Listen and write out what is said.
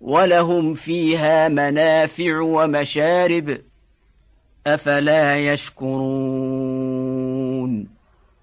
ولهم فيها منافع ومشارب. أفلا يشكرون؟